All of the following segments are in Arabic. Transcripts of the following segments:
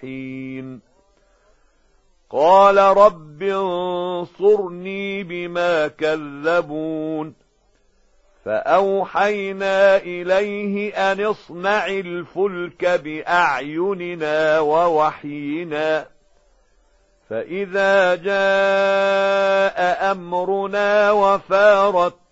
حين قال رب انصرني بما كذبون. فأوحينا إليه أن اصنع الفلك بأعيننا ووحينا. فإذا جاء أمرنا وفارت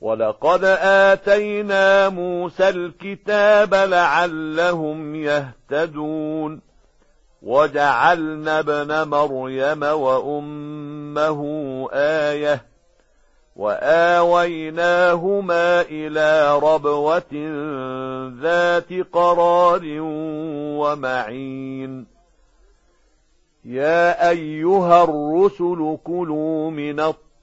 ولقد آتينا موسى الكتاب لعلهم يهتدون وجعلنا ابن مريم وأمه آيةً وآويناهما إلى ربوة ذات قرار ومعين يا أيها الرسل كلوا من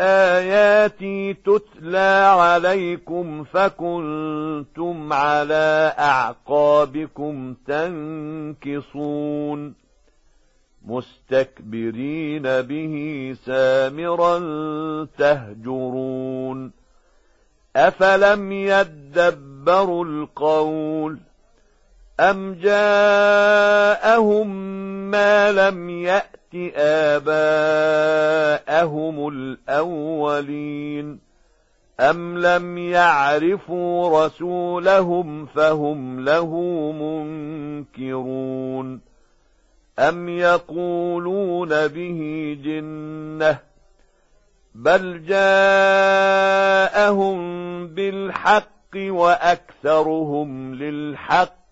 آياتي تتلى عليكم فكنتم على أعقابكم تنكصون. مستكبرين به سامرا تهجرون. أفلم يدبروا القول؟ أم جاءهم ما لم يأت آباءهم الأولين أم لم يعرفوا رسولهم فهم له منكرون أم يقولون به جنة بل جاءهم بالحق وأكثرهم للحق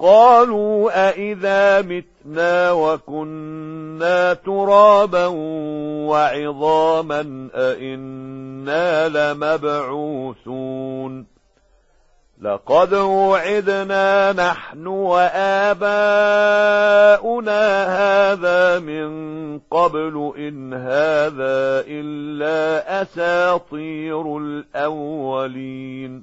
قالوا أئذا متنا وكنا ترابا وعظاما أئنا لمبعوثون لقد وعدنا نحن وآباؤنا هذا من قبل إن هذا إلا أساطير الأولين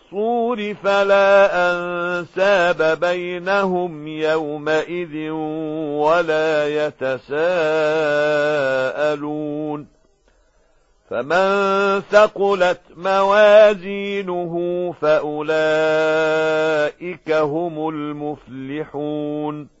فلا أنساب بينهم يومئذ ولا يتساءلون. فمن ثقلت موازينه فأولئك هم المفلحون.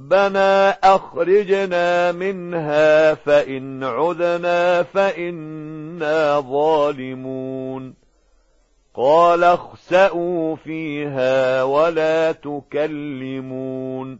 ربنا أخرجنا منها فإن عدنا فإنا ظالمون. قال اخسأوا فيها ولا تكلمون.